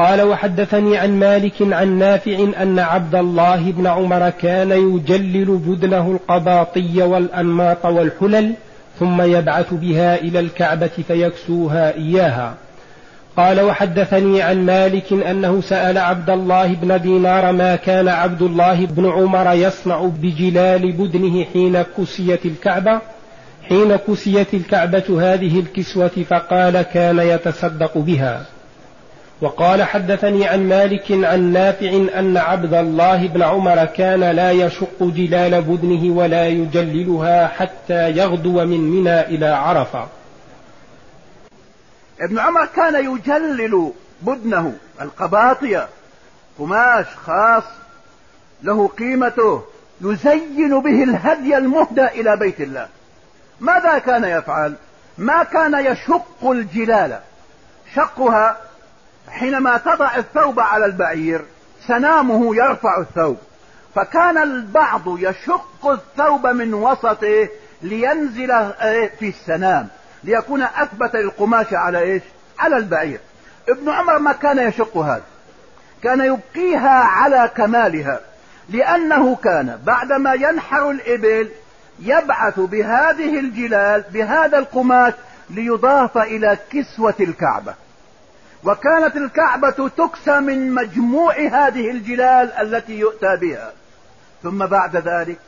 قال وحدثني عن مالك عن نافع أن عبد الله بن عمر كان يجلل بدنه القباطي والأنماط والحلل ثم يبعث بها إلى الكعبة فيكسوها إياها. قال وحدثني عن مالك أنه سأل عبد الله بن دينار ما كان عبد الله بن عمر يصنع بجلال بدنه حين كسيت الكعبة حين كسيت الكعبة هذه الكسوة فقال كان يتصدق بها. وقال حدثني عن مالك عن نافع أن عبد الله بن عمر كان لا يشق جلال بدنه ولا يجللها حتى يغدو من منى إلى عرفة. ابن عمر كان يجلل بدنه القباطية قماش خاص له قيمته يزين به الهدي المهدى إلى بيت الله. ماذا كان يفعل؟ ما كان يشق الجلال. شقها حينما تضع الثوب على البعير سنامه يرفع الثوب. فكان البعض يشق الثوب من وسطه لينزل إيه، في السنام ليكون أثبت القماش على إيش؟ على البعير. ابن عمر ما كان يشق هذا. كان يبقيها على كمالها لأنه كان بعدما ينحر الإبل يبعث بهذه الجلال بهذا القماش ليضاف إلى كسوة الكعبة. وكانت الكعبة تكسى من مجموع هذه الجلال التي يؤتى بها. ثم بعد ذلك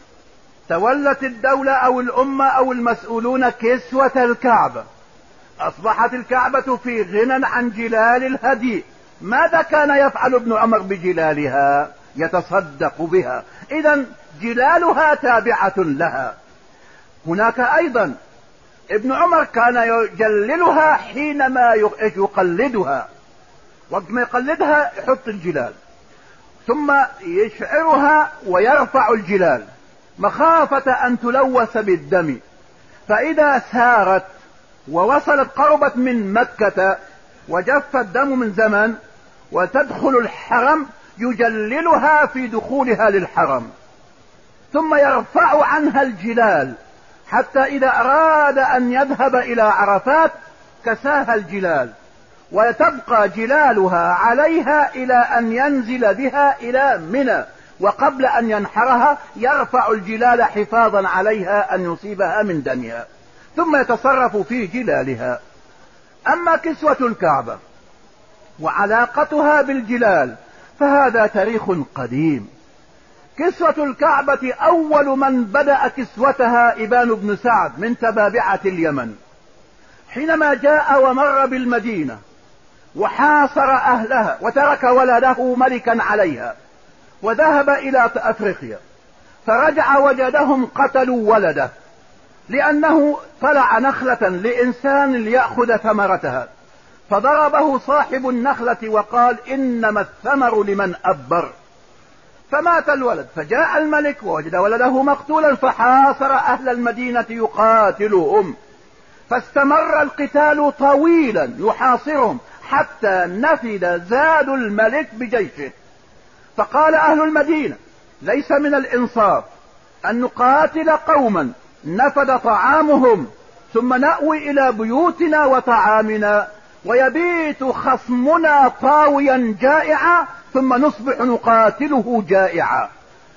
تولت الدولة أو الأمة أو المسؤولون كسوة الكعبة. أصبحت الكعبة في غنى عن جلال الهدي. ماذا كان يفعل ابن عمر بجلالها؟ يتصدق بها. اذا جلالها تابعة لها. هناك أيضا ابن عمر كان يجللها حينما يقلدها. وقت ما يقلدها يحط الجلال. ثم يشعرها ويرفع الجلال. مخافة أن تلوث بالدم. فإذا سارت ووصلت قربت من مكة وجف الدم من زمن وتدخل الحرم يجللها في دخولها للحرم. ثم يرفع عنها الجلال. حتى إذا أراد أن يذهب إلى عرفات كساها الجلال وتبقى جلالها عليها إلى أن ينزل بها إلى منى وقبل أن ينحرها يرفع الجلال حفاظا عليها أن يصيبها من دمها ثم يتصرف في جلالها. أما كسوة الكعبة وعلاقتها بالجلال فهذا تاريخ قديم. كسوة الكعبة أول من بدأ كسوتها إبان بن سعد من تبابعة اليمن. حينما جاء ومر بالمدينة وحاصر أهلها وترك ولده ملكا عليها وذهب إلى أفريقيا فرجع وجدهم قتلوا ولده لأنه طلع نخلة لإنسان ليأخذ ثمرتها. فضربه صاحب النخلة وقال إنما الثمر لمن أبر. فمات الولد فجاء الملك ووجد ولده مقتولا فحاصر أهل المدينة يقاتلهم. فاستمر القتال طويلا يحاصرهم حتى نفد زاد الملك بجيشه. فقال أهل المدينة ليس من الإنصاف أن نقاتل قوما نفد طعامهم ثم نأوي إلى بيوتنا وطعامنا ويبيت خصمنا طاويا جائعا ثم نصبح نقاتله جائعا.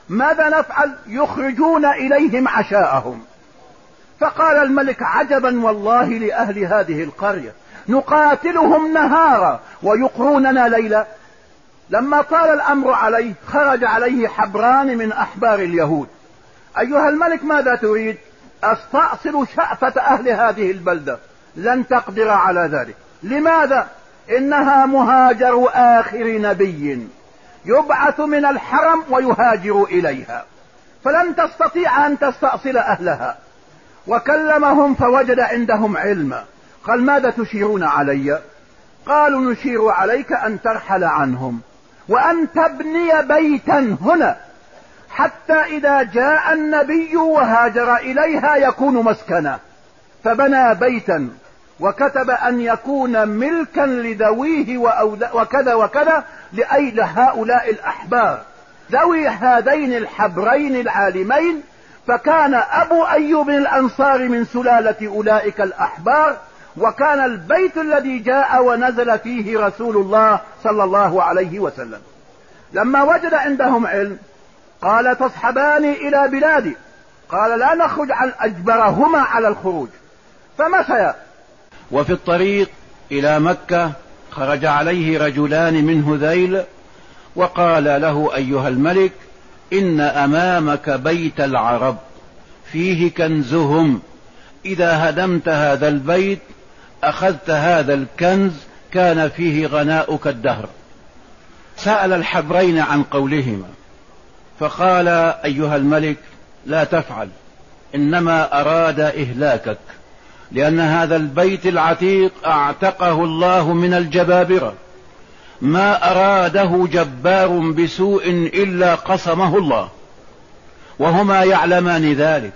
ماذا نفعل؟ يخرجون اليهم عشاءهم فقال الملك عجبا والله لأهل هذه القرية نقاتلهم نهارا ويقروننا ليلا. لما طال الأمر عليه خرج عليه حبران من أحبار اليهود. أيها الملك ماذا تريد؟ أستأصل شأفة أهل هذه البلدة. لن تقدر على ذلك. لماذا؟ إنها مهاجر آخر نبي يبعث من الحرم ويهاجر إليها. فلن تستطيع أن تستأصل أهلها. وكلمهم فوجد عندهم علما قال ماذا تشيرون علي؟ قالوا نشير عليك أن ترحل عنهم وأن تبني بيتا هنا حتى إذا جاء النبي وهاجر إليها يكون مسكنا. فبنى بيتا وكتب أن يكون ملكا لذويه وكذا وكذا لأي لهؤلاء الأحبار. ذوي هذين الحبرين العالمين فكان أبو أيوب الأنصار من سلالة أولئك الأحبار وكان البيت الذي جاء ونزل فيه رسول الله صلى الله عليه وسلم. لما وجد عندهم علم قال تصحباني إلى بلادي. قال لا نخرج عن أجبرهما على الخروج. فمشيا وفي الطريق إلى مكة خرج عليه رجلان من هذيل وقال له أيها الملك إن أمامك بيت العرب فيه كنزهم إذا هدمت هذا البيت أخذت هذا الكنز كان فيه غناؤك الدهر. سأل الحبرين عن قولهما فقال أيها الملك لا تفعل إنما أراد إهلاكك. لأن هذا البيت العتيق أعتقه الله من الجبابرة. ما أراده جبار بسوء إلا قصمه الله. وهما يعلمان ذلك.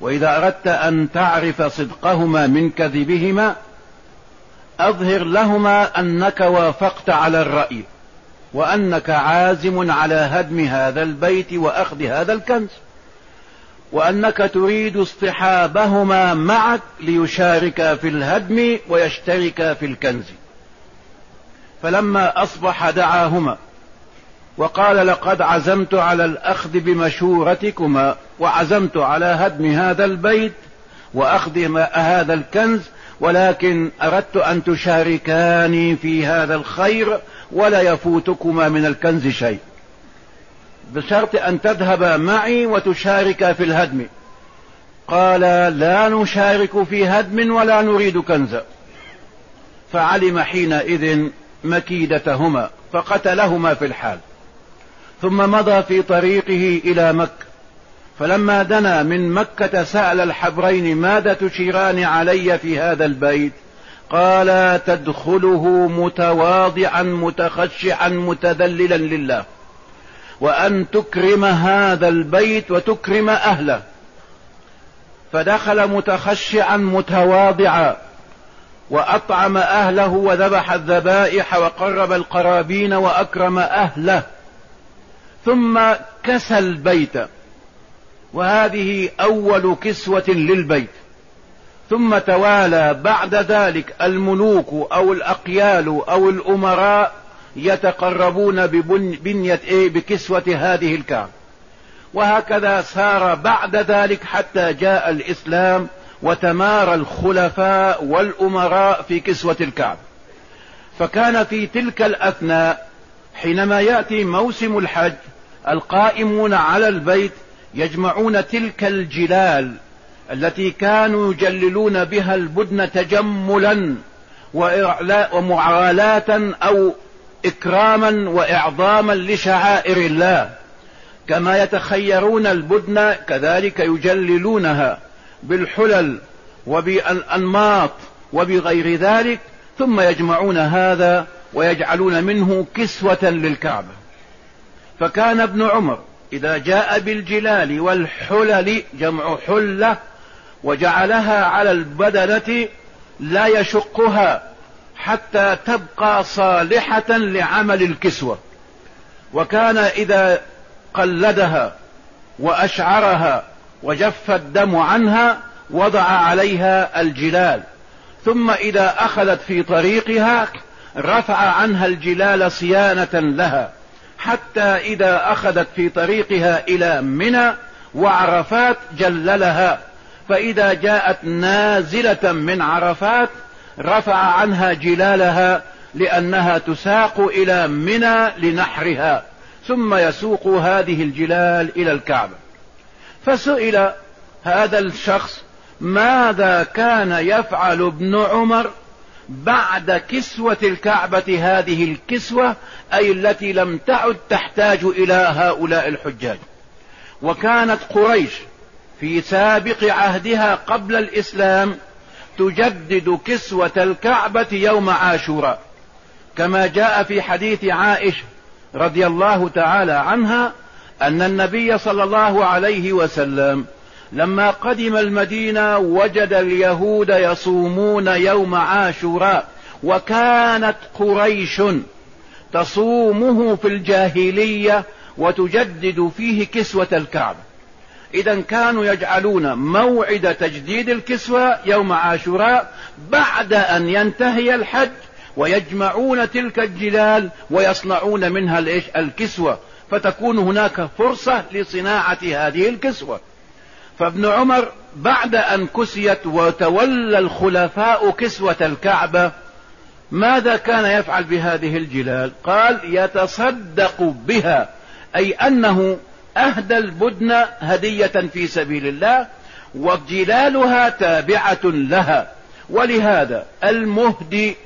وإذا أردت أن تعرف صدقهما من كذبهما أظهر لهما أنك وافقت على الرأي وأنك عازم على هدم هذا البيت وأخذ هذا الكنز. وأنك تريد اصطحابهما معك ليشاركا في الهدم ويشتركا في الكنز. فلما أصبح دعاهما وقال لقد عزمت على الأخذ بمشورتكما وعزمت على هدم هذا البيت وأخذ هذا الكنز ولكن أردت أن تشاركاني في هذا الخير ولا يفوتكما من الكنز شيء. بشرط أن تذهب معي وتشارك في الهدم. قال لا نشارك في هدم ولا نريد كنزا فعلم حينئذ مكيدتهما فقتلهما في الحال. ثم مضى في طريقه إلى مكة. فلما دنا من مكة سأل الحبرين ماذا تشيران علي في هذا البيت؟ قال تدخله متواضعا متخشعا متذللا لله. وأن تكرم هذا البيت وتكرم أهله. فدخل متخشعا متواضعا وأطعم أهله وذبح الذبائح وقرب القرابين وأكرم أهله. ثم كسى البيت. وهذه أول كسوة للبيت. ثم توالى بعد ذلك الملوك أو الأقيال أو الأمراء يتقربون ببنية إيه بكسوة هذه الكعبة. وهكذا سار بعد ذلك حتى جاء الإسلام وتمارى الخلفاء والأمراء في كسوة الكعبة. فكان في تلك الأثناء حينما يأتي موسم الحج القائمون على البيت يجمعون تلك الجلال التي كانوا يجللون بها البدن تجملا ومعالاة أو إكراما وإعظاما لشعائر الله كما يتخيرون البدن كذلك يجللونها بالحلل وبالأنماط وبغير ذلك ثم يجمعون هذا ويجعلون منه كسوة للكعبة. فكان ابن عمر إذا جاء بالجلال والحلل جمع حلة وجعلها على البدنة لا يشقها حتى تبقى صالحة لعمل الكسوة. وكان إذا قلدها وأشعرها وجف الدم عنها وضع عليها الجلال. ثم إذا أخذت في طريقها رفع عنها الجلال صيانة لها. حتى إذا أخذت في طريقها إلى منى وعرفات جللها. فإذا جاءت نازلة من عرفات رفع عنها جلالها لأنها تساق إلى منى لنحرها ثم يسوق هذه الجلال إلى الكعبة. فسئل هذا الشخص ماذا كان يفعل ابن عمر بعد كسوة الكعبة هذه الكسوة أي التي لم تعد تحتاج إلى هؤلاء الحجاج؟ وكانت قريش في سابق عهدها قبل الإسلام تجدد كسوة الكعبة يوم عاشوراء. كما جاء في حديث عائشة رضي الله تعالى عنها أن النبي صلى الله عليه وسلم لما قدم المدينة وجد اليهود يصومون يوم عاشوراء وكانت قريش تصومه في الجاهلية وتجدد فيه كسوة الكعبة. إذا كانوا يجعلون موعد تجديد الكسوة يوم عاشوراء بعد أن ينتهي الحج ويجمعون تلك الجلال ويصنعون منها الإيش؟ الكسوة. فتكون هناك فرصة لصناعة هذه الكسوة. فابن عمر بعد أن كسيت وتولى الخلفاء كسوة الكعبة ماذا كان يفعل بهذه الجلال؟ قال يتصدق بها. أي أنه أهدى البدن هدية في سبيل الله وجلالها تابعة لها. ولهذا المهدي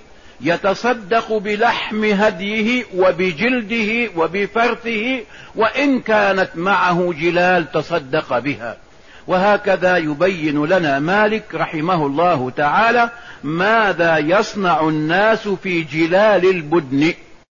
يتصدق بلحم هديه وبجلده وبفرثه وإن كانت معه جلال تصدق بها. وهكذا يبين لنا مالك رحمه الله تعالى ماذا يصنع الناس في جلال البدن.